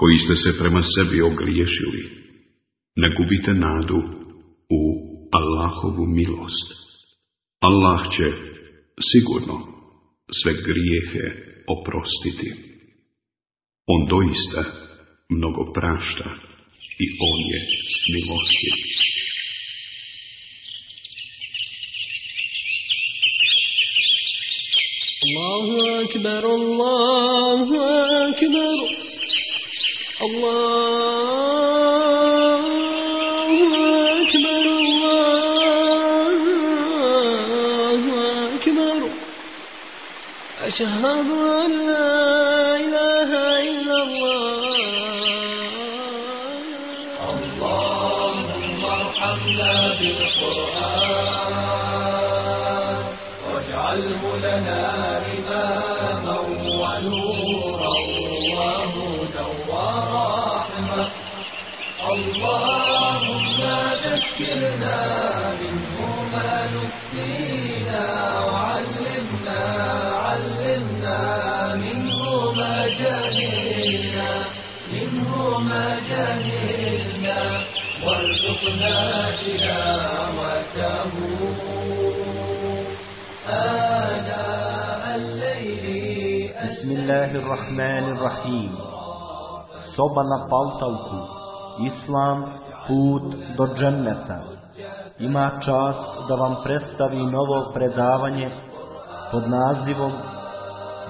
koji ste se prema sebi ogriješili, ne gubite nadu u Allahovu milost. Allah će sigurno sve grijehe oprostiti. On doista mnogo prašta i on je milostiv. Allahu akbar, Allahu akbar. الله أكبر الله أكبر أشهد أن لا إله إلا الله اللهم ارحمنا بالقرآن واجعله لنا إماما ونورا Bismillahirrahmanirrahim. الرحيم صبا نبالتوك Islam, put do dženneta. Ima čast da vam predstavi novo predavanje pod nazivom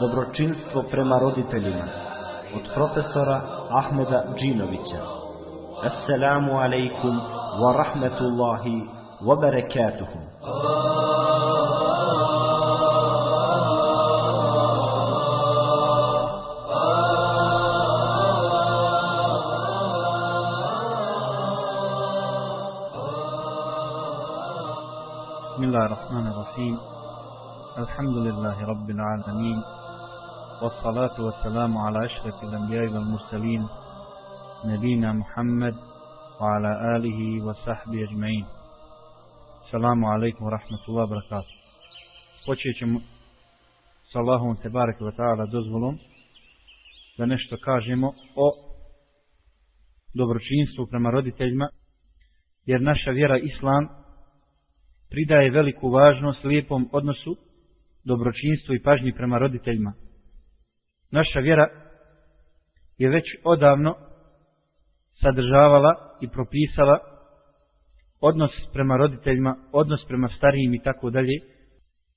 Dobročinstvo prema roditeljima od profesora Ahmeda Džinovića. Assalamu alaikum wa rahmetullahi wa barakatuhu. الرحمن الرحيم الحمد لله رب العالمين والصلاة والسلام على أشرف الأنبياء والمرسلين نبينا محمد وعلى آله وصحبه أجمعين السلام عليكم ورحمة الله وبركاته Počet ćemo s Allahom Tebarek wa ta'ala dozvolom da nešto kažemo o dobročinstvu prema roditeljima jer naša vjera Islam pridaje veliku važnost lijepom odnosu, dobročinstvu i pažnji prema roditeljima. Naša vjera je već odavno sadržavala i propisala odnos prema roditeljima, odnos prema starijim i tako dalje,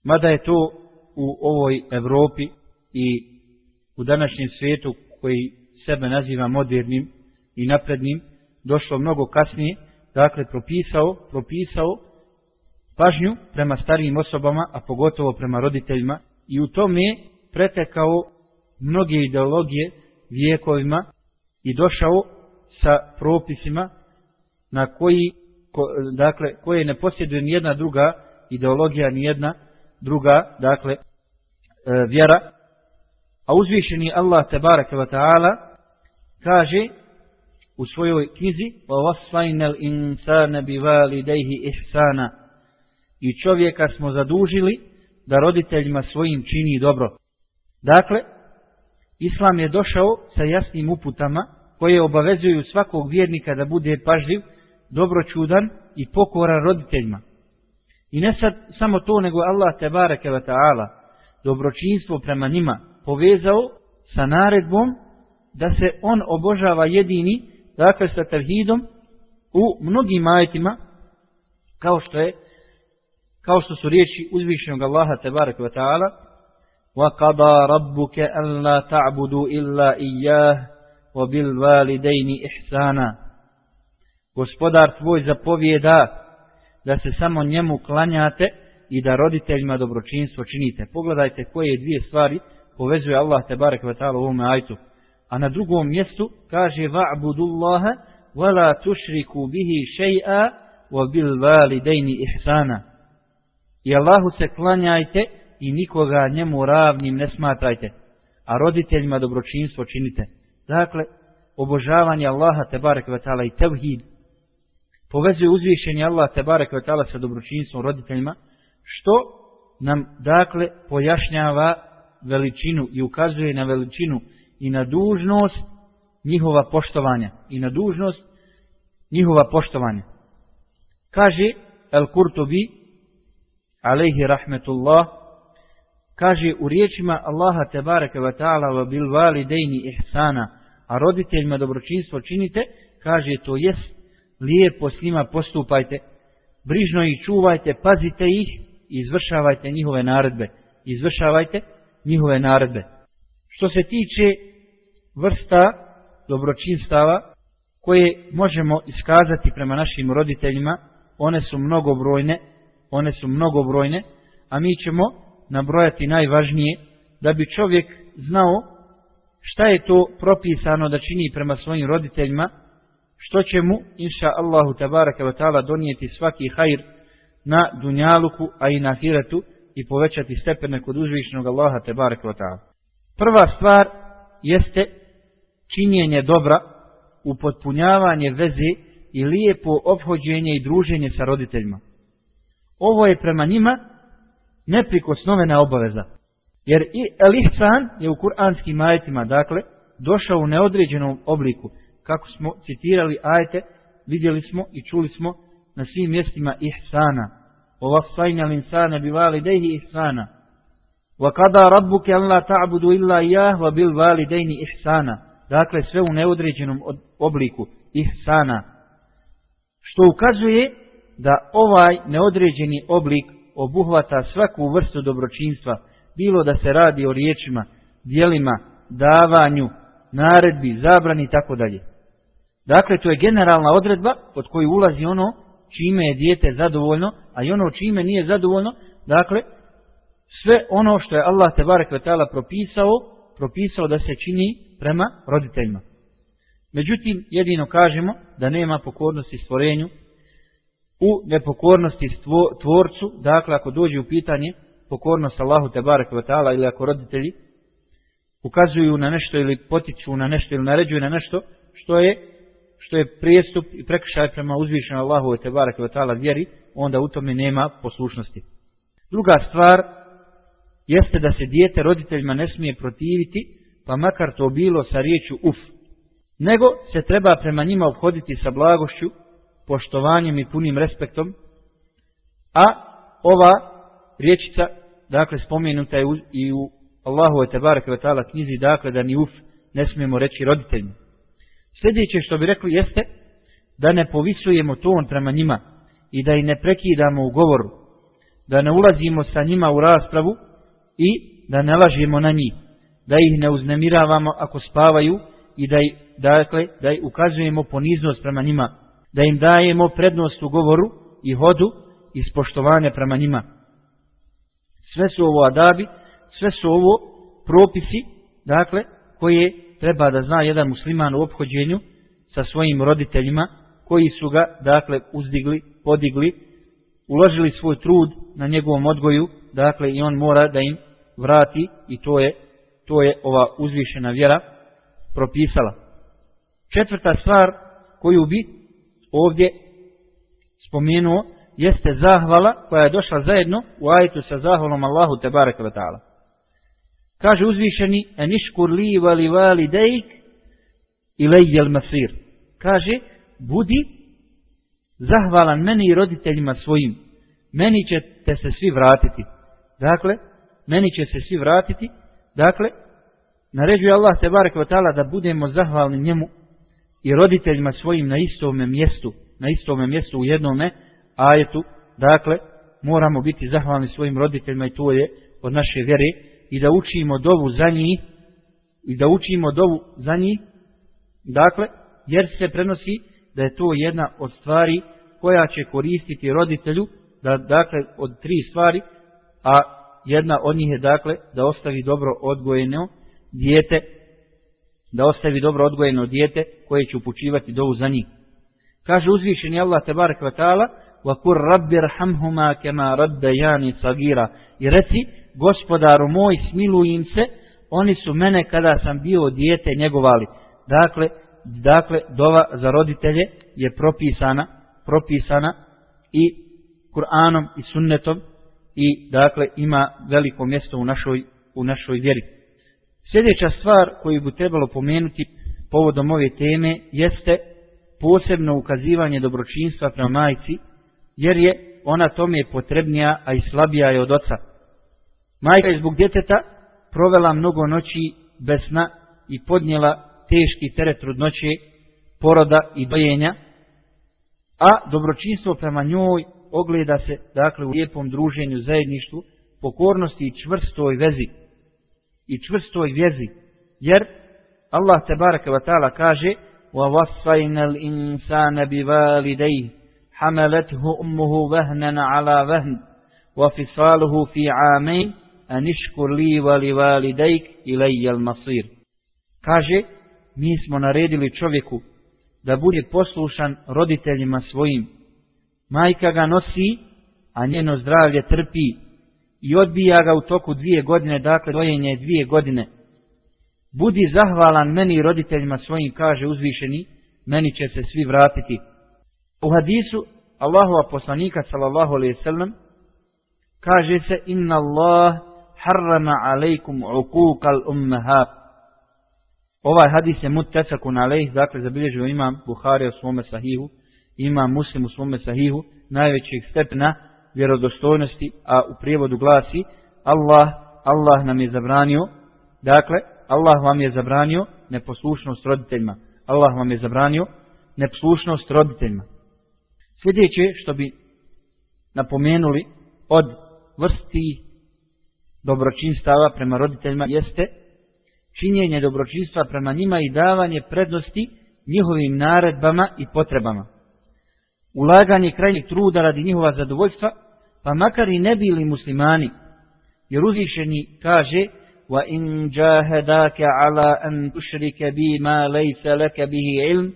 mada je to u ovoj Evropi i u današnjem svijetu koji sebe naziva modernim i naprednim, došlo mnogo kasnije, dakle propisao, propisao pažnju prema starijim osobama, a pogotovo prema roditeljima, i u tome pretekao mnoge ideologije vijekovima i došao sa propisima na koji, ko, dakle, koje ne posjeduje ni jedna druga ideologija, ni jedna druga, dakle, e, vjera. A uzvišeni Allah tebareke wa ta'ala kaže u svojoj knjizi: "Wa wasaynal insana bi ihsana" i čovjeka smo zadužili da roditeljima svojim čini dobro. Dakle, Islam je došao sa jasnim uputama koje obavezuju svakog vjernika da bude pažljiv, dobročudan i pokoran roditeljima. I ne sad samo to, nego Allah te bareke ve taala dobročinstvo prema njima povezao sa naredbom da se on obožava jedini, dakle sa tevhidom u mnogim ajetima, kao što je kao što su riječi uzvišenog Allaha tebarek ve taala wa qada rabbuka an la ta'budu illa iyyah wa bil walidayni ihsana Gospodar tvoj zapovjeda da se samo njemu klanjate i da roditeljima dobročinstvo činite. Pogledajte koje dvije stvari povezuje Allah tebarek ve taala u ovom ajetu. A na drugom mjestu kaže va'budullaha wa la tushriku bihi še'a wa bil validejni ihsana. I Allahu se klanjajte i nikoga njemu ravnim ne smatrajte, a roditeljima dobročinstvo činite. Dakle, obožavanje Allaha te vatala i tevhid povezuje uzvišenje Allah te vatala sa dobročinstvom roditeljima, što nam dakle pojašnjava veličinu i ukazuje na veličinu i na dužnost njihova poštovanja i na dužnost njihova poštovanja. Kaže El Kurtobi, alejhi rahmetullah, kaže u riječima Allaha tebareke ve taala wa bil validejni ihsana, a roditeljima dobročinstvo činite, kaže to jest lijepo s njima postupajte, brižno ih čuvajte, pazite ih i izvršavajte njihove naredbe. Izvršavajte njihove naredbe. Što se tiče vrsta dobročinstava koje možemo iskazati prema našim roditeljima, one su mnogobrojne, one su mnogobrojne, a mi ćemo nabrojati najvažnije da bi čovjek znao šta je to propisano da čini prema svojim roditeljima, što će mu, inša Allahu tabaraka wa ta'ala, donijeti svaki hajr na dunjaluku, a i na hiratu i povećati stepene kod uzvišenog Allaha tabaraka wa ta'ala. Prva stvar jeste činjenje dobra, upotpunjavanje veze i lijepo obhođenje i druženje sa roditeljima. Ovo je prema njima neprikosnovena obaveza. Jer i el je u kuranskim ajetima, dakle, došao u neodređenom obliku. Kako smo citirali ajete, vidjeli smo i čuli smo na svim mjestima ihsana. Ova sajnja linsana bivali dejhi ihsana. Wa kada rabbuke an la ta'budu illa ijah wa bil validejni ihsana. Dakle, sve u neodređenom obliku ihsana. Što ukazuje da ovaj neodređeni oblik obuhvata svaku vrstu dobročinstva, bilo da se radi o riječima, dijelima, davanju, naredbi, zabrani i tako dalje. Dakle, to je generalna odredba pod koju ulazi ono čime je dijete zadovoljno, a i ono čime nije zadovoljno, dakle, sve ono što je Allah te barek propisao, propisao da se čini prema roditeljima. Međutim, jedino kažemo da nema pokornosti stvorenju, u nepokornosti tvorcu, dakle ako dođe u pitanje pokornost Allahu te barek ili ako roditelji ukazuju na nešto ili potiču na nešto ili naređuju na nešto što je što je prijestup i prekršaj prema uzvišenom Allahu te barek vjeri, onda u tome nema poslušnosti. Druga stvar jeste da se dijete roditeljima ne smije protiviti, pa makar to bilo sa riječu uf, nego se treba prema njima obhoditi sa blagošću poštovanjem i punim respektom, a ova riječica, dakle, spomenuta je i u Allahu te bareke ve taala knjizi, dakle, da ni uf ne smijemo reći roditeljima. Sljedeće što bi rekli jeste da ne povisujemo ton prema njima i da i ne prekidamo u govoru, da ne ulazimo sa njima u raspravu i da ne lažemo na njih, da ih ne uznemiravamo ako spavaju i da, dakle, da ukazujemo poniznost prema njima da im dajemo prednost u govoru i hodu i spoštovanje prema njima. Sve su ovo adabi, sve su ovo propisi, dakle, koje treba da zna jedan musliman u obhođenju sa svojim roditeljima, koji su ga, dakle, uzdigli, podigli, uložili svoj trud na njegovom odgoju, dakle, i on mora da im vrati i to je, to je ova uzvišena vjera propisala. Četvrta stvar koju bi ovdje spomenuo jeste zahvala koja je došla zajedno u ajetu sa zahvalom Allahu te ve ta'ala. Kaže uzvišeni eniškur li vali vali dejk ilajjel masir. Kaže budi zahvalan meni i roditeljima svojim. Meni ćete se svi vratiti. Dakle, meni će se svi vratiti. Dakle, naređuje Allah te barek da budemo zahvalni njemu i roditeljima svojim na istome mjestu, na istome mjestu u jednome ajetu, dakle, moramo biti zahvalni svojim roditeljima i to je od naše vjere i da učimo dovu za njih i da učimo dovu za njih, dakle, jer se prenosi da je to jedna od stvari koja će koristiti roditelju, da, dakle, od tri stvari, a jedna od njih je, dakle, da ostavi dobro odgojeno dijete da ostavi dobro odgojeno dijete koje će upućivati dovu za njih. Kaže uzvišeni Allah tebar kvatala, "Wa رَبِّ رَحَمْهُمَا كَمَا kama rabbayani sagira." I reci, gospodaru moj, smiluj im se, oni su mene kada sam bio dijete njegovali. Dakle, dakle dova za roditelje je propisana, propisana i Kur'anom i sunnetom i dakle ima veliko mjesto u našoj, u našoj vjeri. Sljedeća stvar koju bi trebalo pomenuti povodom ove teme jeste posebno ukazivanje dobročinstva prema majci, jer je ona tome potrebnija, a i slabija je od oca. Majka je zbog djeteta provela mnogo noći bez sna i podnijela teški teret trudnoće, poroda i dojenja, a dobročinstvo prema njoj ogleda se dakle u lijepom druženju, zajedništvu, pokornosti i čvrstoj vezi i čvrstoj vjezi, jer Allah te baraka wa ta'ala kaže وَوَصَّيْنَ الْإِنسَانَ بِوَالِدَيْهِ حَمَلَتْهُ أُمُّهُ وَهْنًا عَلَى وَهْنٍ وَفِصَالُهُ فِي عَامَيْنِ أَنِشْكُرْ لِي وَلِوَالِدَيْكِ إِلَيَّ الْمَصِيرِ Kaže, mi smo naredili čovjeku da bude poslušan roditeljima svojim. Majka ga nosi, a njeno zdravlje trpi i odbija ga u toku dvije godine, dakle dojenje je dvije godine. Budi zahvalan meni i roditeljima svojim, kaže uzvišeni, meni će se svi vratiti. U hadisu Allahova poslanika sallallahu alaihi sallam kaže se inna Allah harrama alaikum uqukal ummahat. Ovaj hadis je muttefakun alaih, dakle zabilježio imam Buhari u svome sahihu, imam Muslim u svome sahihu, najvećeg stepna vjerodostojnosti, a u prijevodu glasi Allah, Allah nam je zabranio, dakle, Allah vam je zabranio neposlušnost roditeljima. Allah vam je zabranio neposlušnost roditeljima. Sljedeće što bi napomenuli od vrsti dobročinstava prema roditeljima jeste činjenje dobročinstva prema njima i davanje prednosti njihovim naredbama i potrebama Ulaganje krajnjeg truda radi njihova zadovoljstva, pa makar i ne bili muslimani, jer uzvišeni kaže وَإِنْ جَاهَدَاكَ عَلَىٰ أَنْ تُشْرِكَ بِي مَا لَيْسَ لَكَ بِهِ عِلْمٍ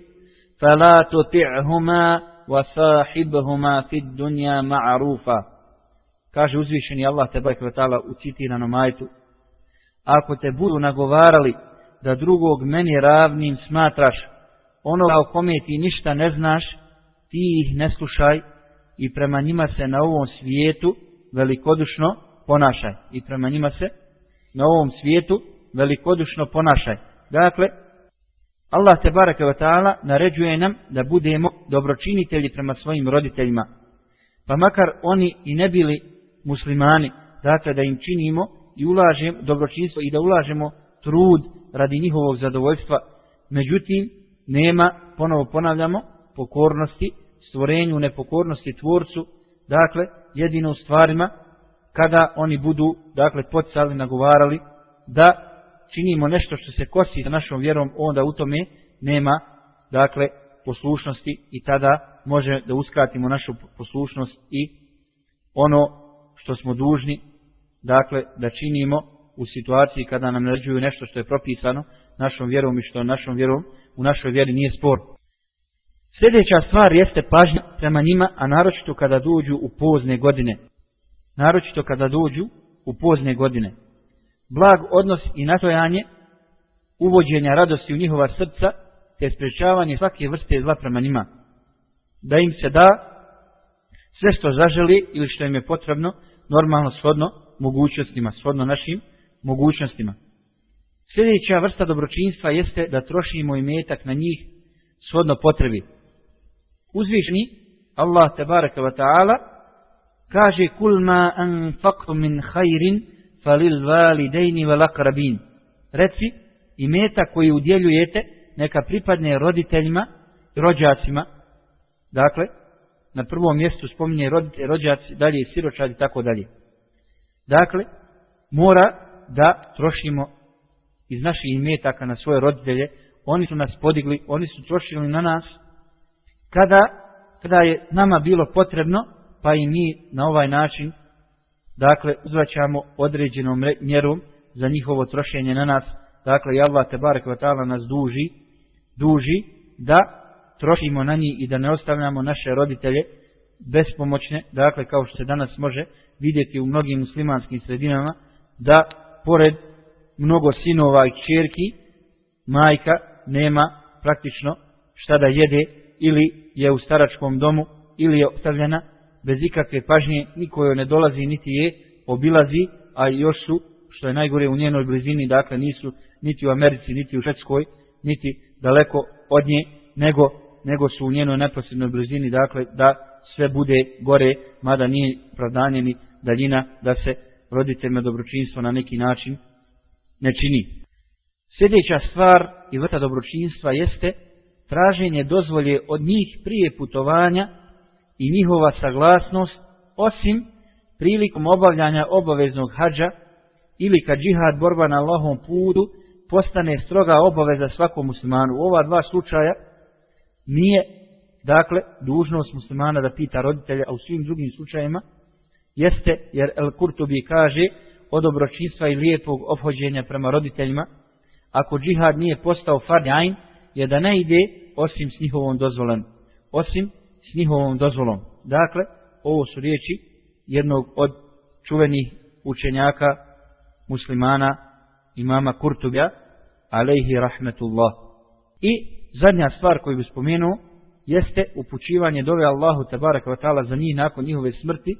فَلَا تُطِعْهُمَا وَصَاحِبْهُمَا فِي الدُّنْيَا مَعْرُوفًا Kaže uzvišeni Allah te bajk vatala u citiranom ajtu. Ako te budu nagovarali da drugog meni ravnim smatraš, ono o kome ti ništa ne znaš, ti ih ne slušaj i prema njima se na ovom svijetu velikodušno ponašaj. I prema njima se na ovom svijetu velikodušno ponašaj. Dakle, Allah te baraka wa ta'ala naređuje nam da budemo dobročinitelji prema svojim roditeljima. Pa makar oni i ne bili muslimani, dakle da im činimo i ulažemo dobročinstvo i da ulažemo trud radi njihovog zadovoljstva. Međutim, nema, ponovo ponavljamo, pokornosti, stvorenju, nepokornosti tvorcu, dakle, jedino u stvarima kada oni budu, dakle, podsali, nagovarali, da činimo nešto što se kosi sa našom vjerom, onda u tome nema, dakle, poslušnosti i tada može da uskratimo našu poslušnost i ono što smo dužni, dakle, da činimo u situaciji kada nam naređuju nešto što je propisano našom vjerom i što našom vjerom u našoj vjeri nije spor. Sljedeća stvar jeste pažnja prema njima, a naročito kada dođu u pozne godine naročito kada dođu u pozne godine. Blag odnos i natojanje, uvođenja radosti u njihova srca, te sprečavanje svake vrste zla prema njima. Da im se da sve što zaželi ili što im je potrebno, normalno shodno mogućnostima, shodno našim mogućnostima. Sljedeća vrsta dobročinstva jeste da trošimo imetak na njih shodno potrebi. Uzvišni Allah tebareka wa ta'ala kaže kul ma anfaqtu min khairin falil walidaini wal aqrabin. Reci imeta koji udjeljujete neka pripadne roditeljima i rođacima. Dakle na prvom mjestu spominje roditelj, rođaci dalje siročadi tako dalje. Dakle mora da trošimo iz naših imetaka na svoje roditelje. Oni su nas podigli oni su trošili na nas kada kada je nama bilo potrebno pa i mi na ovaj način dakle uzvaćamo određenom mjerom za njihovo trošenje na nas. Dakle i Allah te barek vatala nas duži, duži da trošimo na njih i da ne ostavljamo naše roditelje bespomoćne, dakle kao što se danas može vidjeti u mnogim muslimanskim sredinama, da pored mnogo sinova i čerki, majka nema praktično šta da jede ili je u staračkom domu ili je ostavljena bez ikakve pažnje, niko joj ne dolazi niti je obilazi, a još su, što je najgore u njenoj blizini, dakle nisu niti u Americi, niti u Švedskoj, niti daleko od nje, nego, nego su u njenoj neposrednoj blizini, dakle da sve bude gore, mada nije pravdanje ni daljina da se roditeljima dobročinstvo na neki način ne čini. Sljedeća stvar i vrta dobročinstva jeste traženje dozvolje od njih prije putovanja i njihova saglasnost, osim prilikom obavljanja obaveznog hađa ili kad džihad borba na Allahom putu postane stroga obaveza svakom muslimanu. U ova dva slučaja nije, dakle, dužnost muslimana da pita roditelja, a u svim drugim slučajima jeste, jer El Kurtubi kaže, od dobročinstva i lijepog obhođenja prema roditeljima, ako džihad nije postao fardajn, je da ne ide osim s njihovom dozvolom. Osim s njihovom dozvolom. Dakle, ovo su riječi jednog od čuvenih učenjaka muslimana imama Kurtubja, alejhi rahmetullah. I zadnja stvar koju bih spomenuo, jeste upućivanje dove Allahu tabarak wa ta'ala za njih nakon njihove smrti,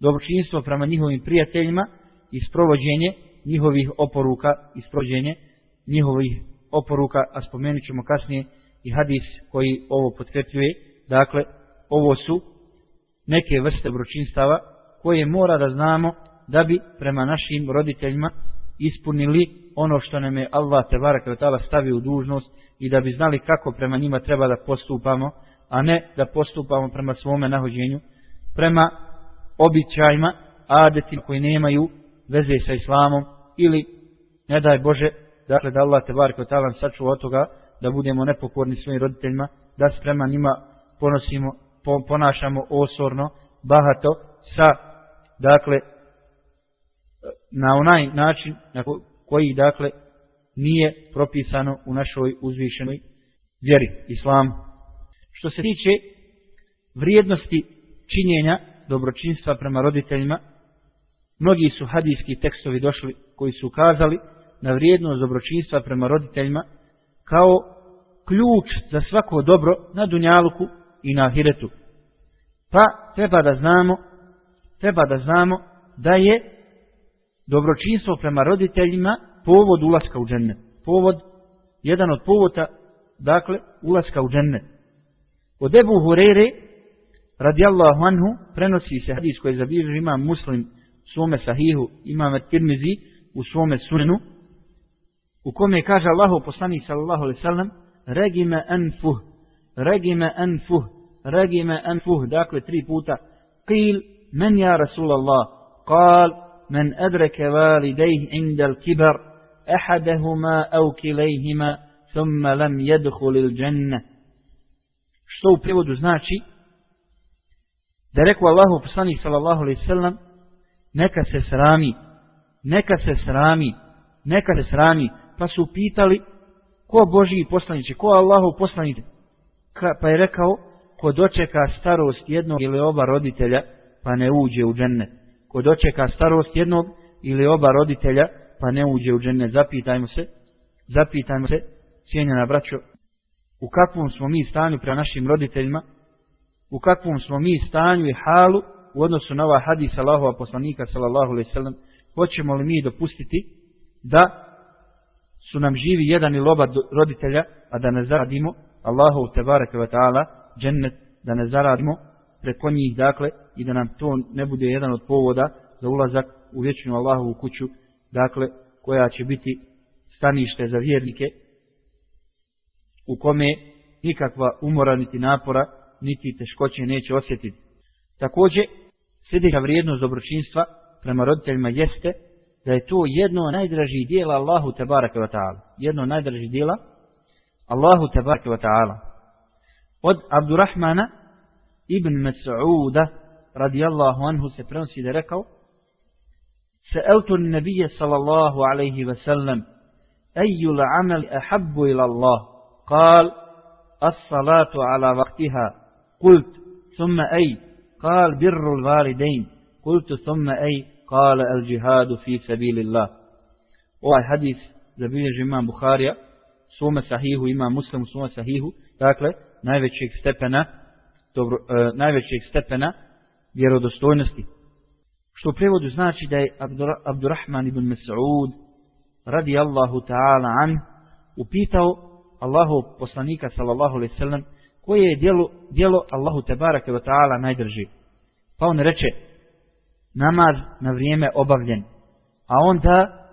dobročinstvo prema njihovim prijateljima i sprovođenje njihovih oporuka i sprovođenje njihovih oporuka, a spomenut ćemo kasnije i hadis koji ovo potkrepljuje. Dakle, ovo su neke vrste vrućinstava koje mora da znamo da bi prema našim roditeljima ispunili ono što nam je Allah te barake taala stavio u dužnost i da bi znali kako prema njima treba da postupamo, a ne da postupamo prema svome nahođenju, prema običajima, adetima koji nemaju veze sa islamom ili ne daj Bože, dakle da Allah te barek od talan sačuva od toga da budemo nepokorni svojim roditeljima, da se prema njima ponosimo, ponašamo osorno, bahato sa dakle na onaj način na koji dakle nije propisano u našoj uzvišenoj vjeri islam. Što se tiče vrijednosti činjenja dobročinstva prema roditeljima, mnogi su hadijski tekstovi došli koji su ukazali na vrijednost dobročinstva prema roditeljima kao ključ za svako dobro na dunjaluku i na ahiretu. Pa treba da znamo, treba da znamo da je dobročinstvo prema roditeljima povod ulaska u džennet. Povod, jedan od povoda, dakle, ulaska u džennet. Od Ebu Hurere, radijallahu anhu, prenosi se hadis koji je zabilježi ima muslim u svome sahihu, ima tirmizi u svome sunenu, u kome kaže Allahu poslanik sallallahu alejhi ve sellem regime anfuh regime anfuh regime anfuh. Dakle tri puta qil men ja rasulullah qal men adraka walidayh inda al-kibar ahaduhuma aw kilayhima thumma lam yadkhul al-janna što u prevodu znači? Da rekao Allahu poslanik sallallahu alejhi ve sellem neka se srami neka se srami neka se srami, neka se srami pa su pitali ko Božiji poslaniće, ko Allahov poslaniće. pa je rekao ko dočeka starost jednog ili oba roditelja pa ne uđe u džennet ko dočeka starost jednog ili oba roditelja, pa ne uđe u džennet. zapitajmo se, zapitajmo se, cijenjena braćo, u kakvom smo mi stanju pre našim roditeljima, u kakvom smo mi stanju i halu u odnosu na ova hadisa Allahova poslanika, sallallahu alaihi sallam, hoćemo li mi dopustiti da su nam živi jedan ili oba roditelja, a da ne zaradimo Allahu tebareke ve taala džennet da ne zaradimo preko njih, dakle, i da nam to ne bude jedan od povoda za ulazak u vječnu Allahovu kuću, dakle, koja će biti stanište za vjernike, u kome nikakva umora niti napora, niti teškoće neće osjetiti. Također, sljedeća vrijednost dobročinstva prema roditeljima jeste da je to jedno od najdražih dijela Allahu tebareke wa ta'ala. Jedno od najdražih dijela Allahu tebareke wa ta'ala. Od Abdurrahmana ibn Mas'uda radijallahu anhu se prenosi da rekao Sa'altu an-nabiy sallallahu alayhi wa sallam أي العمل أحب إلى الله قال الصلاة على وقتها قلت ثم أي قال بر الوالدين قلت ثم أي kale el džihadu fi sabili Allah. Ovaj hadis zabilježi imam Buharija, svome sahihu, imam muslim u svome sahihu, dakle, najvećeg stepena, dobro, e, najvećeg stepena vjerodostojnosti. Što u prevodu znači da je Abdurrahman ibn Mas'ud, radi Allahu ta'ala an, upitao Allahu poslanika, sallallahu alaihi sallam, koje je dijelo, dijelo Allahu tebara kada ta'ala najdrži. Pa on reče, namaz na vrijeme obavljen. A onda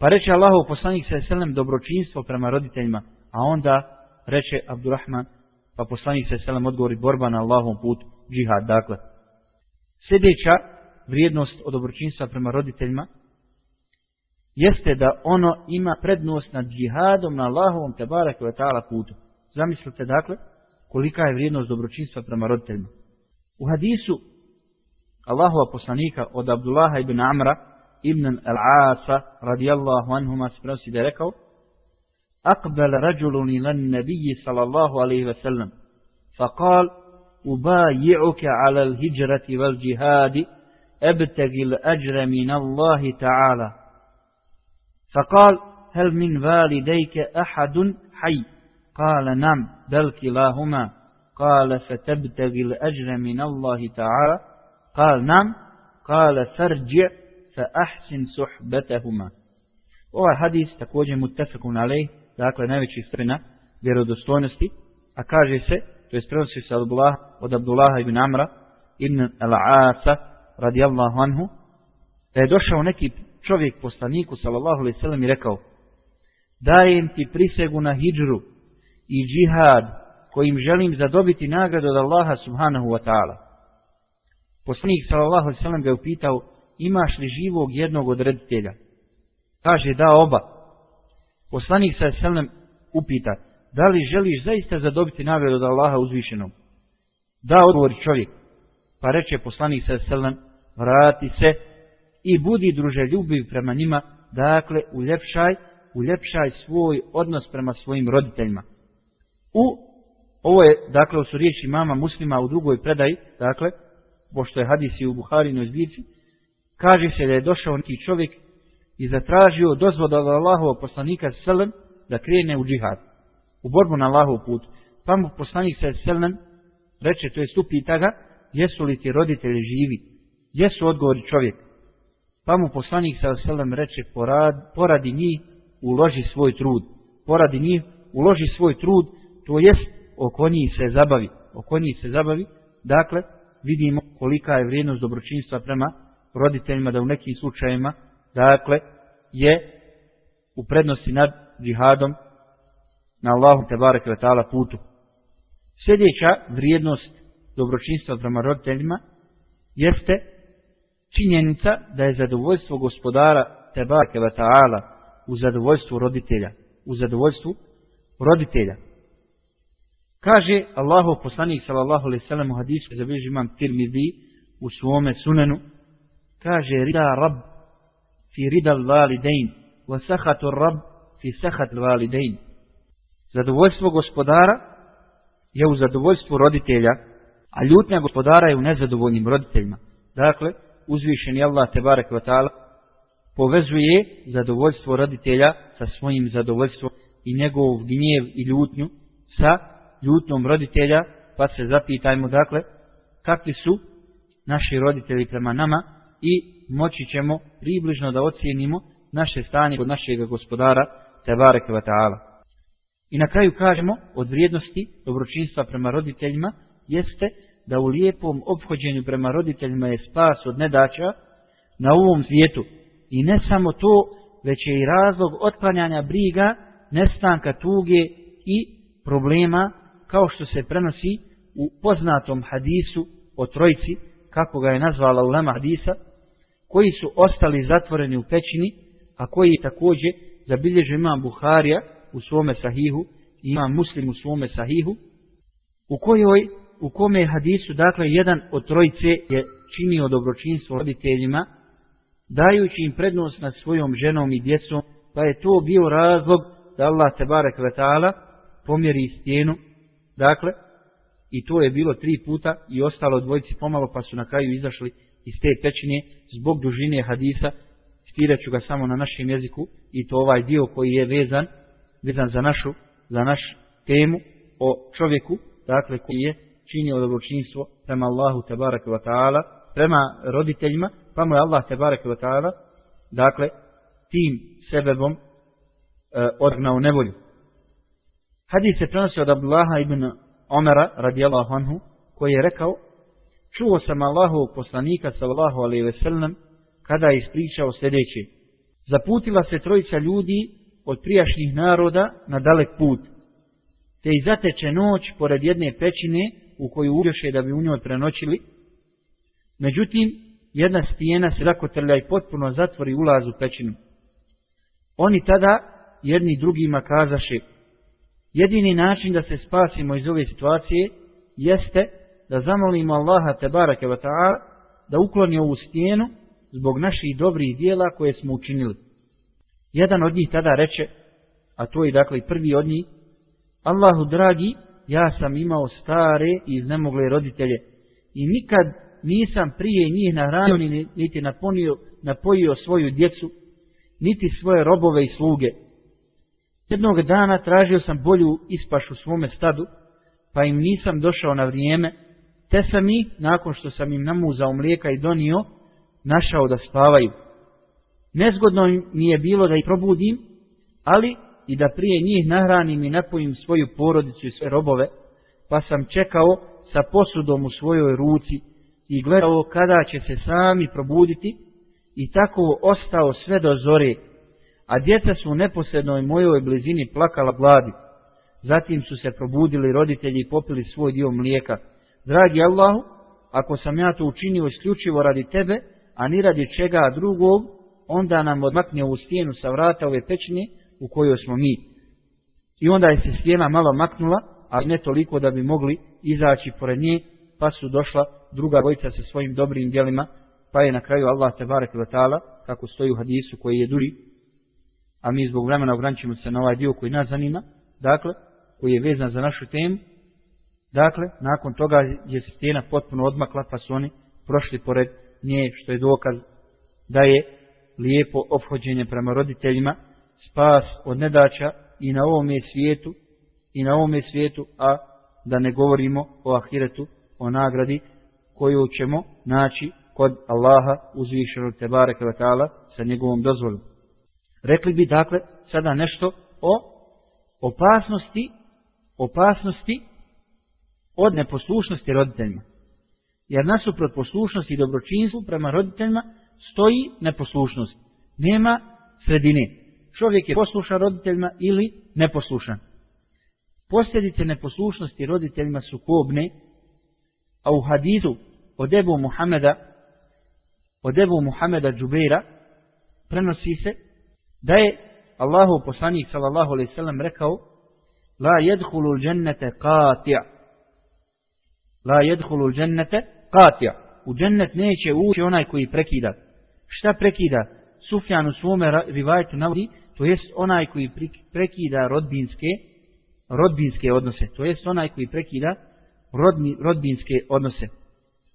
pa reče Allahu poslanik sa selem dobročinstvo prema roditeljima. A onda reče Abdurrahman pa poslanik sa selem odgovori borba na Allahom put džihad. Dakle, sljedeća vrijednost od dobročinstva prema roditeljima jeste da ono ima prednost nad džihadom na Allahovom tebareke ve ta'ala putu. Zamislite dakle kolika je vrijednost dobročinstva prema roditeljima. U hadisu Allahova poslanika od Abdullaha ibn Amra ibn al-Asa radijallahu anhuma se prenosi da je rekao أقبل رجل إلى النبي صلى الله عليه وسلم فقال أبايعك على الهجرة والجهاد أبتغي الأجر من الله تعالى فقال هل من والديك أحد حي قال نعم بل كلاهما قال فتبتغي الأجر من الله تعالى قال نعم قال فرجع فأحسن صحبتهما Ovaj hadis također متفق mutefekun alej, dakle najveći strena vjerodostojnosti, a kaže se, to je prenosi se od, Abdullah, od Abdullaha ibn Amra, ibn al-Asa, radijallahu anhu, da je došao neki čovjek poslaniku, sallallahu alaihi sallam, i rekao, dajem ti prisegu na hijđru i džihad, kojim želim zadobiti nagradu od Allaha, subhanahu wa ta'ala. Poslanik sallallahu alejhi ve sellem ga je upitao: "Imaš li živog jednog od roditelja?" Kaže: "Da, oba." Poslanik sallallahu alejhi ve sellem upita: "Da li želiš zaista zadobiti nagradu od Allaha uzvišenog?" Da, odgovori čovjek. Pa reče poslanik sallallahu alejhi ve sellem: "Vrati se i budi druželjubiv prema njima, dakle uljepšaj, uljepšaj svoj odnos prema svojim roditeljima. U ovo je dakle su riječi mama muslima u drugoj predaji, dakle pošto je hadisi u Buharinoj zbirci, kaže se da je došao neki čovjek i zatražio dozvod od Allahovog poslanika Selem da krene u džihad, u borbu na Allahov put. Pa mu poslanik Selem reče, to je stupita ga, jesu li ti roditelji živi? Jesu odgovori čovjek? Pa mu poslanik sa selem reče porad, poradi njih, uloži svoj trud. Poradi njih, uloži svoj trud, to jest oko njih se zabavi. Oko njih se zabavi, dakle, vidimo kolika je vrijednost dobročinstva prema roditeljima, da u nekim slučajima, dakle, je u prednosti nad džihadom na Allahu tebare kvetala putu. Sljedeća vrijednost dobročinstva prema roditeljima jeste činjenica da je zadovoljstvo gospodara tebare kvetala ta'ala u zadovoljstvu roditelja. U zadovoljstvu roditelja. Kaže Allahu poslanik sallallahu alejhi ve sellem u hadisu za bilježi imam Tirmizi u svome sunenu kaže rida rab fi rida al-validain wa sakhatu rab fi sakhat al-validain zadovoljstvo gospodara je u zadovoljstvu roditelja a ljutnja gospodara je u nezadovoljnim roditeljima. Dakle uzvišeni Allah te barek ta'ala povezuje zadovoljstvo roditelja sa svojim zadovoljstvom i njegov gnjev i ljutnju sa ljutnom roditelja pa se zapitajmo dakle kakvi su naši roditelji prema nama i moći ćemo približno da ocijenimo naše stanje kod našeg gospodara te barek wa ta'ala i na kraju kažemo od vrijednosti dobročinstva prema roditeljima jeste da u lijepom obhođenju prema roditeljima je spas od nedača na ovom svijetu. I ne samo to, već je i razlog otklanjanja briga, nestanka tuge i problema, kao što se prenosi u poznatom hadisu o trojci, kako ga je nazvala ulema hadisa, koji su ostali zatvoreni u pećini, a koji također zabilježio imam Buharija u svome sahihu, Imam muslim u svome sahihu, u kojoj u kome hadisu, dakle, jedan od trojice je činio dobročinstvo roditeljima, dajući im prednost nad svojom ženom i djecom, pa je to bio razlog da Allah te barek ve pomjeri stijenu, dakle, i to je bilo tri puta i ostalo dvojici pomalo pa su na kraju izašli iz te pećine zbog dužine hadisa, Stirat ću ga samo na našem jeziku i to ovaj dio koji je vezan, vezan za našu, za naš temu o čovjeku, dakle koji je činio dobročinstvo prema Allahu tebareke ve ta'ala, prema roditeljima, pa mu je Allah tebareke ve ta'ala, dakle, tim sebebom e, odgnao nevolju. Hadis se prenosi od Abdullaha ibn Omera radijallahu anhu, koji je rekao, čuo sam Allahovog poslanika sallallahu alaihi ve sellem, kada je ispričao sljedeće. Zaputila se trojica ljudi od prijašnjih naroda na dalek put, te i zateče noć pored jedne pećine u koju uđoše da bi u njoj prenoćili. Međutim, jedna stijena se rakotrlja i potpuno zatvori ulaz u pećinu. Oni tada jedni drugima kazaše, jedini način da se spasimo iz ove situacije jeste da zamolimo Allaha te barake wa ta'ala da ukloni ovu stijenu zbog naših dobrih dijela koje smo učinili. Jedan od njih tada reče, a to je dakle prvi od njih, Allahu dragi, ja sam imao stare i iznemogle roditelje i nikad nisam prije njih nahranio niti naponio, napojio svoju djecu, niti svoje robove i sluge. Jednog dana tražio sam bolju ispašu svome stadu, pa im nisam došao na vrijeme, te sam ih, nakon što sam im namuzao mlijeka i donio, našao da spavaju. Nezgodno mi je bilo da ih probudim, ali i da prije njih nahranim i napojim svoju porodicu i sve robove, pa sam čekao sa posudom u svojoj ruci i gledao kada će se sami probuditi i tako ostao sve do zore, a djeca su u neposrednoj mojoj blizini plakala gladi. Zatim su se probudili roditelji i popili svoj dio mlijeka. Dragi Allahu, ako sam ja to učinio isključivo radi tebe, a ni radi čega drugog, onda nam odmakne u stijenu sa vrata ove pećine u kojoj smo mi. I onda je se stijena malo maknula, ali ne toliko da bi mogli izaći pored nje, pa su došla druga dvojica sa svojim dobrim djelima, pa je na kraju Allah te barek ta'ala, kako stoji u hadisu koji je duri, a mi zbog vremena ograničimo se na ovaj dio koji nas zanima, dakle, koji je vezan za našu temu, dakle, nakon toga je stijena potpuno odmakla, pa su oni prošli pored nje, što je dokaz da je lijepo obhođenje prema roditeljima, spas od nedaća i na ovome svijetu, i na ovome svijetu, a da ne govorimo o ahiretu, o nagradi koju ćemo naći kod Allaha uzvišenog Tebare Kvetala sa njegovom dozvolom. Rekli bi dakle sada nešto o opasnosti, opasnosti od neposlušnosti roditeljima. Jer nasuprot poslušnosti i dobročinstvu prema roditeljima stoji neposlušnost. Nema sredine. Čovjek je poslušan roditeljima ili neposlušan. Posljedice neposlušnosti roditeljima su kobne, a u hadisu od Ebu Muhameda, od Ebu Muhameda Džubeira, prenosi se da je Allahu poslanik sallallahu alejhi ve sellem rekao la yadkhulu al-jannata qati' la yadkhulu al-jannata qati' u džennet neće ući onaj koji prekida. Šta prekida? Sufjan u svome rivajetu navodi to jest onaj koji prekida rodbinske rodbinske odnose to jest onaj koji prekida rodni, rodbinske odnose.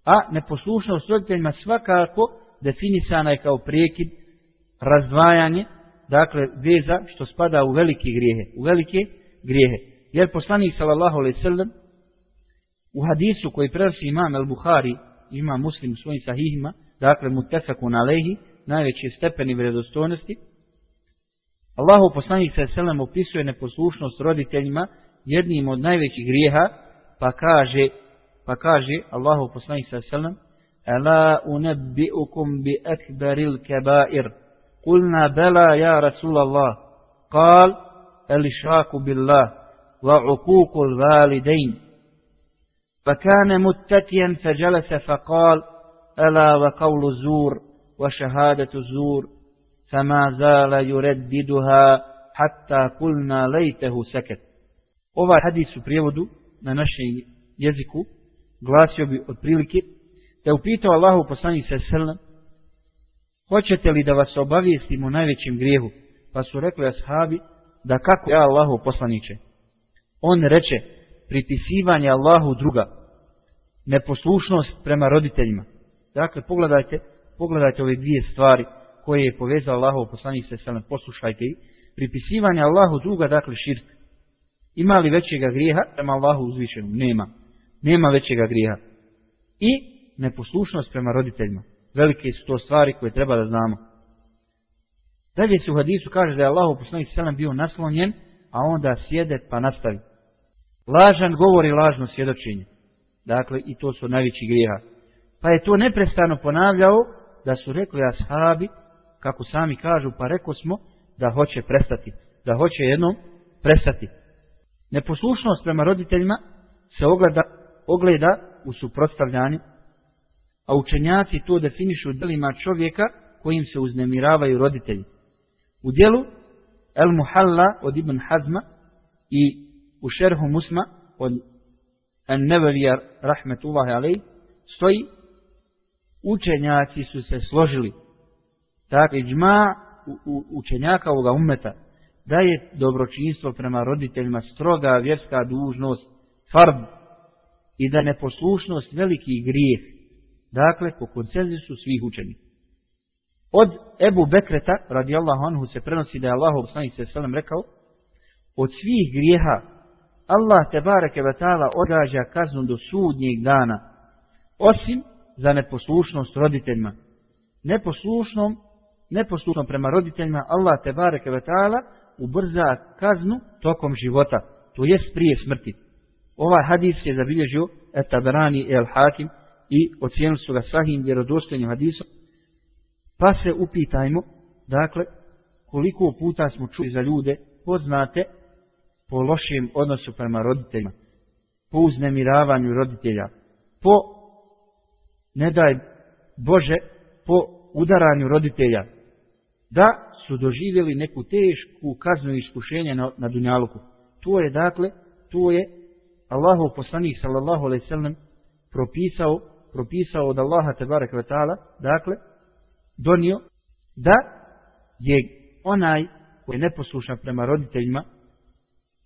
A neposlušnost roditeljima svakako definisana je kao prekid razdvajanje dakle veza što spada u velike grijehe, u velike grijehe. Jer poslanik sallallahu alejhi ve sellem u hadisu koji prenosi Imam al-Buhari, ima Muslim u svojim sahihima, dakle muttasakun alejhi, najveći stepeni vredostojnosti, Allahu poslanik sallallahu alejhi opisuje neposlušnost roditeljima jednim od najvećih grijeha, pa kaže pa kaže Allahu poslanik sallallahu alejhi ve sellem: unabbiukum bi akbaril kaba'ir" قلنا بلى يا رسول الله قال الإشراك بالله وعقوق الوالدين فكان متكيا فجلس فقال ألا وقول الزور وشهادة الزور فما زال يرددها حتى قلنا ليته سكت Ovaj hadis u prijevodu na našem jeziku glasio bi otprilike da upitao Allahu poslanik sa selam hoćete li da vas obavijestim o najvećem grijehu? pa su rekli ashabi da kako ja Allahu poslaniće. On reče pripisivanje Allahu druga, neposlušnost prema roditeljima. Dakle, pogledajte, pogledajte ove dvije stvari koje je povezao Allahu poslanik se sallam, poslušajte i Pripisivanje Allahu druga, dakle širk. Ima li većega grijeha prema Allahu uzvišenom? Nema. Nema većega grijeha. I neposlušnost prema roditeljima. Velike su to stvari koje treba da znamo. Dalje se u hadisu kaže da je Allah poslanik selam bio naslonjen, a onda sjede pa nastavi. Lažan govori lažno svjedočenje. Dakle, i to su najveći grijeha. Pa je to neprestano ponavljao da su rekli ashabi, kako sami kažu, pa reko smo da hoće prestati. Da hoće jednom prestati. Neposlušnost prema roditeljima se ogleda, ogleda u suprotstavljanju, a učenjaci to definišu delima čovjeka kojim se uznemiravaju roditelji. U dijelu El Muhalla od Ibn Hazma i u šerhu Musma od An Nebevija rahmetullahi alej stoji učenjaci su se složili tako iđma učenjaka ovoga umeta da je dobročinstvo prema roditeljima stroga vjerska dužnost fard i da neposlušnost veliki grijeh dakle po koncenzusu svih učenih. Od Ebu Bekreta, radijallahu anhu, se prenosi da je Allah poslanik se selem rekao, od svih grijeha Allah te bareke ve taala odgađa kaznu do sudnjeg dana, osim za neposlušnost roditeljima. Neposlušnom, neposlušnom prema roditeljima Allah te bareke ve taala ubrza kaznu tokom života, to jest prije smrti. Ovaj hadis je zabilježio Etaberani i El-Hakim i ocijenili su ga sahim vjerodostojnim hadisom Pa se upitajmo, dakle, koliko puta smo čuli za ljude poznate po lošem odnosu prema roditeljima, po uznemiravanju roditelja, po, ne daj Bože, po udaranju roditelja, da su doživjeli neku tešku kaznu iskušenja na, na Dunjaluku. To je, dakle, to je Allahov poslanik, sallallahu alaihi sallam, propisao, propisao od Allaha tebara kvetala, dakle, donio da je onaj koji je neposlušan prema roditeljima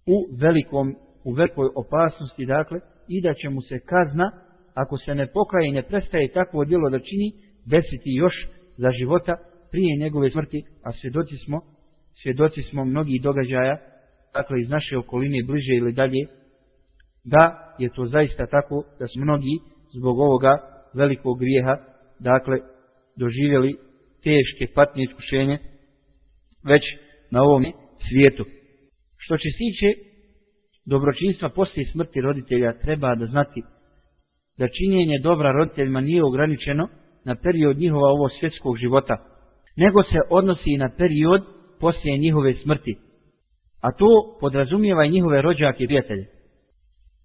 u velikom u velikoj opasnosti dakle i da će mu se kazna ako se ne pokaje i ne prestaje takvo djelo da čini desiti još za života prije njegove smrti a svjedoci smo svjedoci smo mnogih događaja dakle iz naše okoline bliže ili dalje da je to zaista tako da su mnogi zbog ovoga velikog grijeha dakle doživjeli teške patnje iskušenje već na ovom svijetu. Što će stiče dobročinstva poslije smrti roditelja treba da znati da činjenje dobra roditeljima nije ograničeno na period njihova ovo svjetskog života, nego se odnosi i na period poslije njihove smrti, a to podrazumijeva i njihove rođake i prijatelje.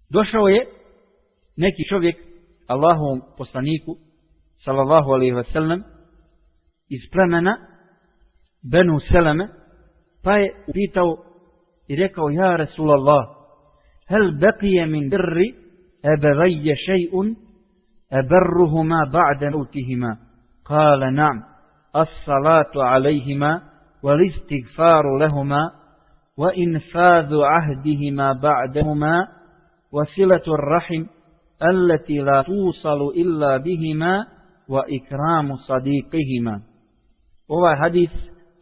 Došao je neki čovjek Allahovom poslaniku, sallallahu alaihi wa sallam, iz plemena Benu Seleme, pa je upitao i rekao, ja Rasulallah, hel beqije min birri ebevajje še'un eberruhuma ba'de mautihima, kale na'am, as-salatu lehuma, wa infadu ahdihima ba'dehuma, wa silatu rahim, التي لا توصل إلا بهما وإكرام صديقهما ovaj hadis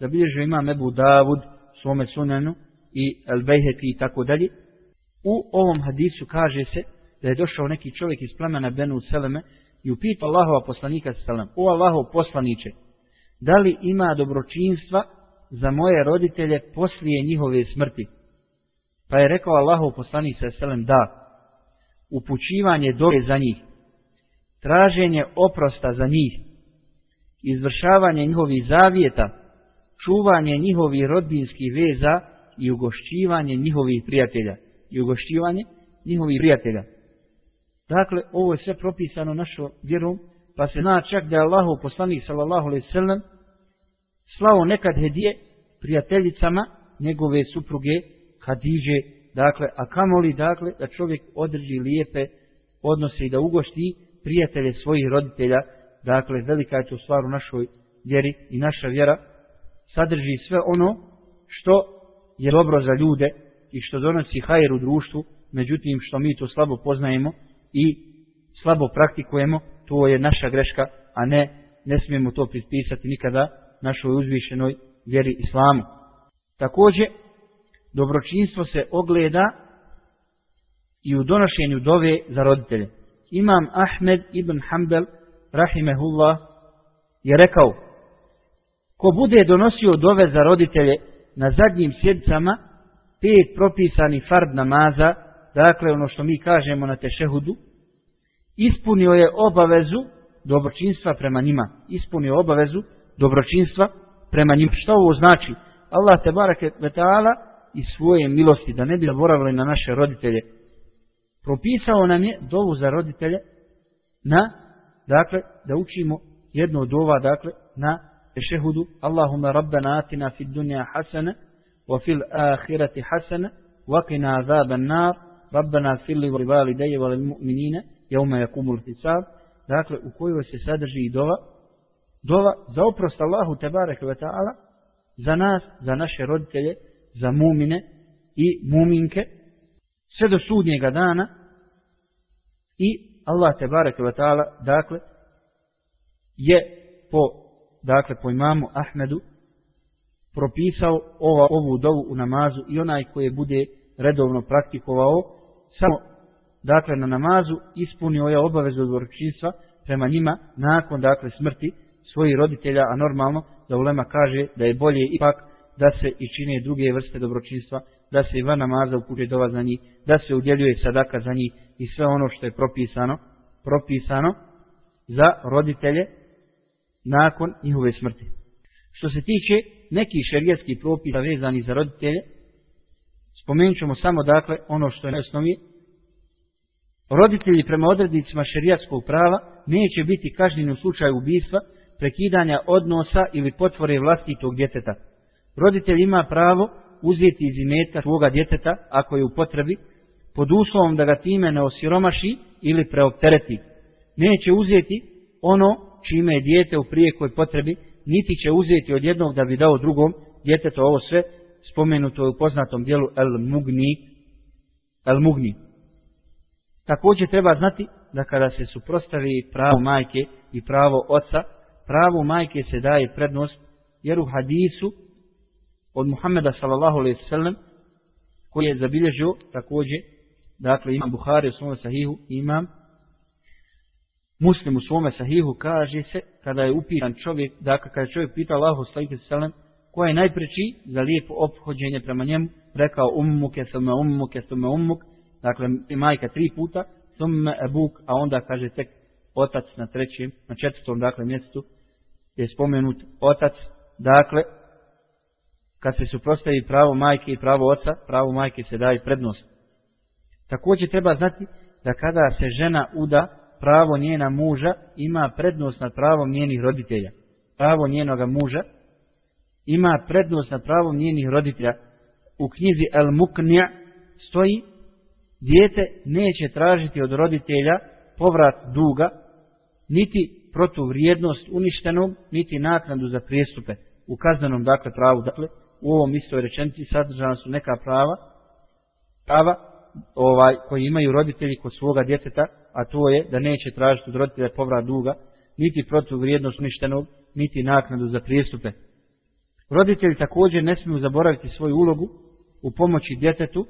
zabilježio imam Ebu Davud svome sunanu i El Bejheti i tako dalje. U ovom hadisu kaže se da je došao neki čovjek iz plemena Benu Seleme i upitao Allahova poslanika Selem, o Allahov poslaniće, da li ima dobročinstva za moje roditelje poslije njihove smrti? Pa je rekao Allahov poslanik Selem, da, upućivanje dobe za njih, traženje oprosta za njih, izvršavanje njihovih zavijeta, čuvanje njihovih rodbinskih veza i ugošćivanje njihovih prijatelja. I ugošćivanje njihovih prijatelja. Dakle, ovo je sve propisano našo vjerom, pa se zna čak da je Allahu poslanik sallallahu alaihi sallam slao nekad hedije prijateljicama njegove supruge Hadiže, dakle, a kamoli, dakle, da čovjek održi lijepe odnose i da ugošti prijatelje svojih roditelja, dakle velika je to stvar u našoj vjeri i naša vjera sadrži sve ono što je dobro za ljude i što donosi hajer u društvu, međutim što mi to slabo poznajemo i slabo praktikujemo, to je naša greška, a ne, ne smijemo to prispisati nikada našoj uzvišenoj vjeri islamu. Također, dobročinstvo se ogleda i u donošenju dove za roditelje. Imam Ahmed ibn Hanbel, rahimehullah, je rekao, ko bude donosio dove za roditelje na zadnjim sjedcama, pet propisani fard namaza, dakle ono što mi kažemo na tešehudu, ispunio je obavezu dobročinstva prema njima. Ispunio obavezu dobročinstva prema njima. Što ovo znači? Allah te barake vetala i svoje milosti, da ne bi zaboravili na naše roditelje, propisao nam je dovu za roditelje na, dakle, da učimo jedno od ova, dakle, na ešehudu Allahumma rabbana atina fid dunja hasana wa fil ahirati hasana wa qina azaban nar. Rabbana fili wa validayya wal mu'minina yawma yaqumul hisab. Dakle u kojoj se sadrži dova dova za oprost Allahu tebareke ve taala za nas za naše roditelje za mumine i muminke sve do sudnjega dana i Allah tebareke ve taala dakle je po dakle po imamu Ahmedu propisao ova, ovu dovu u namazu i onaj koji bude redovno praktikovao samo dakle na namazu ispunio je obavezu dobročinstva prema njima nakon dakle smrti svojih roditelja a normalno da ulema kaže da je bolje ipak da se i čine druge vrste dobročinstva da se i van namaza upuđe dova za njih da se udjeljuje sadaka za njih i sve ono što je propisano propisano za roditelje nakon njihove smrti. Što se tiče nekih šerijetskih propisa vezani za roditelje, spomenut ćemo samo dakle ono što je najosnovije. Roditelji prema odrednicima šerijatskog prava neće biti kažnjeni u slučaju ubistva, prekidanja odnosa ili potvore vlastitog djeteta. Roditelj ima pravo uzeti iz imetka svoga djeteta ako je u potrebi, pod uslovom da ga time ne osiromaši ili preoptereti. Neće uzeti ono čime je dijete u prijekoj potrebi, niti će uzeti od jednog da bi dao drugom djeteto ovo sve spomenuto je u poznatom dijelu El Mugni. El Mugni. Također treba znati da kada se suprostavi pravo majke i pravo oca, pravo majke se daje prednost, jer u hadisu od Muhammeda sallallahu alaihi sallam, koji je zabilježio također, dakle imam Buhari u svom sahihu, imam Muslim u svome sahihu kaže se, kada je upitan čovjek, dakle kada je čovjek pita Allahu sallallahu sallam, koja je najpreči za lijepo obhođenje prema njemu, rekao ummuke, thumme ummuke, thumme ummuk, dakle majka tri puta, thumme ebuk, a onda kaže tek otac na trećem, na četvrtom, dakle mjestu, je spomenut otac, dakle, kad se suprostavi pravo majke i pravo oca, pravo majke se daje prednost. Također treba znati da kada se žena uda, pravo njena muža ima prednost nad pravom njenih roditelja. Pravo njenoga muža ima prednost nad pravom njenih roditelja. U knjizi El Muknja stoji dijete neće tražiti od roditelja povrat duga, niti protuvrijednost uništenog, niti naknadu za prijestupe. U kaznenom, dakle, pravu, dakle, u ovom istoj rečenici sadržana su neka prava, prava ovaj, koji imaju roditelji kod svoga djeteta, a to je da neće tražiti od roditelja povrat duga, niti protiv vrijednost uništenog, niti naknadu za prijestupe. Roditelji također ne smiju zaboraviti svoju ulogu u pomoći djetetu,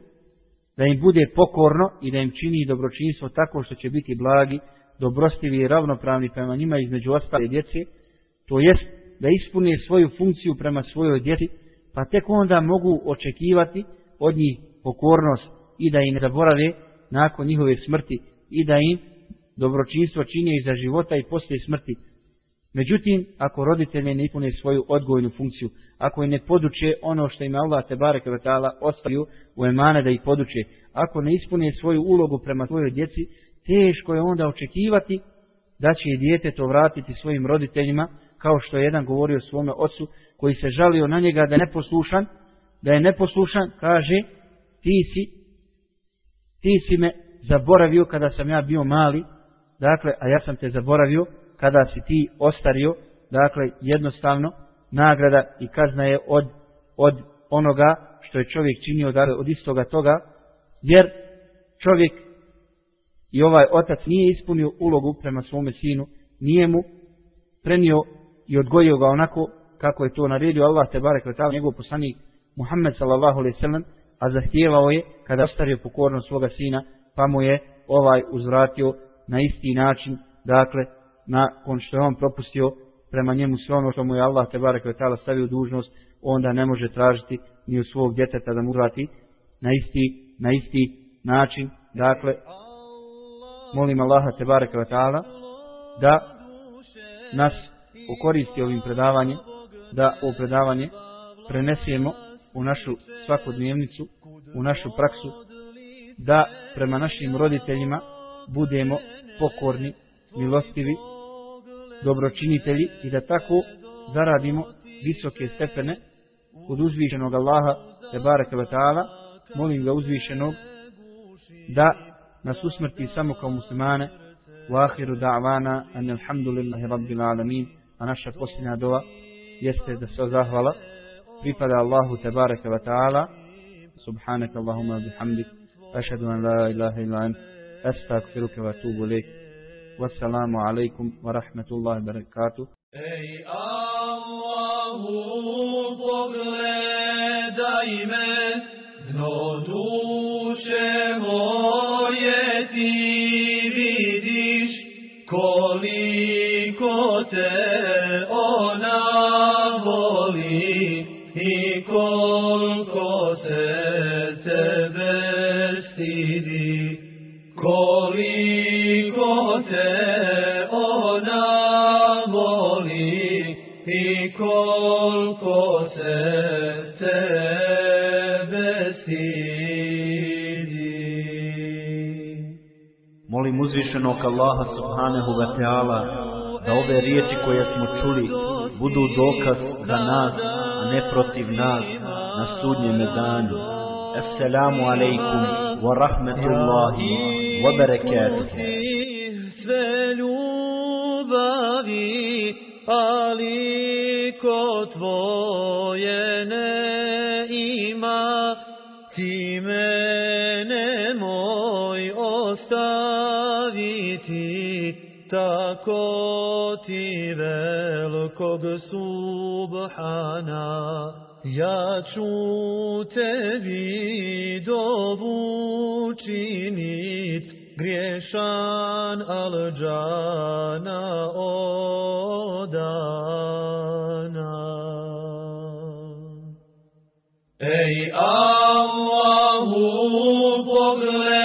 da im bude pokorno i da im čini dobročinstvo tako što će biti blagi, dobrostivi i ravnopravni prema njima između ostale djece, to jest da ispune svoju funkciju prema svojoj djeci, pa tek onda mogu očekivati od njih pokornost i da im zaborave nakon njihove smrti i da im dobročinstvo čine iza života i poslije smrti. Međutim, ako roditelji ne ipune svoju odgojnu funkciju, ako je ne poduče ono što im Allah te bareke ve taala ostavio u emane da ih poduče, ako ne ispune svoju ulogu prema svojoj djeci, teško je onda očekivati da će i dijete to vratiti svojim roditeljima, kao što je jedan govorio svome ocu koji se žalio na njega da je neposlušan, da je neposlušan, kaže, ti si, ti si me zaboravio kada sam ja bio mali, dakle, a ja sam te zaboravio kada si ti ostario, dakle, jednostavno, nagrada i kazna je od, od onoga što je čovjek činio dakle, od istoga toga, jer čovjek i ovaj otac nije ispunio ulogu prema svome sinu, nije mu prenio i odgojio ga onako kako je to naredio Allah te barek ve taala njegov poslanik Muhammed sallallahu alejhi ve sellem a zahtijevao je kada ostavio pokornost svoga sina pa mu je ovaj uzvratio na isti način dakle na što je on propustio prema njemu sve ono što mu je Allah te barek ve taala stavio dužnost onda ne može tražiti ni u svog djeteta da mu vrati na isti na isti način. Dakle molim Allaha te barek ve taala da nas ukoristi ovim predavanjem da ovo predavanje prenesemo u našu svakodnevnicu, u našu praksu, da prema našim roditeljima budemo pokorni, milostivi, dobročinitelji i da tako zaradimo visoke stepene kod uzvišenog Allaha te baraka wa ta'ala. Molim ga uzvišenog da nas usmrti samo kao muslimane. U ahiru da'vana an alhamdulillahi rabbil alamin. A naša posljednja dova jeste da se zahvala. Pripada Allahu tebareke ve taala. Subhanaka allahumma bihamdik. Ashhadu an la ilaha illa ant. Astaghfiruka wa atubu ilaik wassalamu alaikum wa rahmatullahi wa barakatuh. Ej Allahu pogledaj me. Dno duše moje ti vidiš koliko te i koliko se tebe stidi koliko te ona voli i koliko se tebe stidi Molim uzvišenog Allaha subhanahu wa ta'ala da ove riječi koje smo čuli budu dokaz za nas, ne protiv nas na sudnjem danu. Assalamu alaikum wa rahmetullahi wa barakatuh. sve ljubavi, ali ko tvoje ne ima, ti mene moj ostaviti, tako ti velikog subhana. Ja ću tebi dovu činit, griješan al džana odana. Ej Allahu pogledaj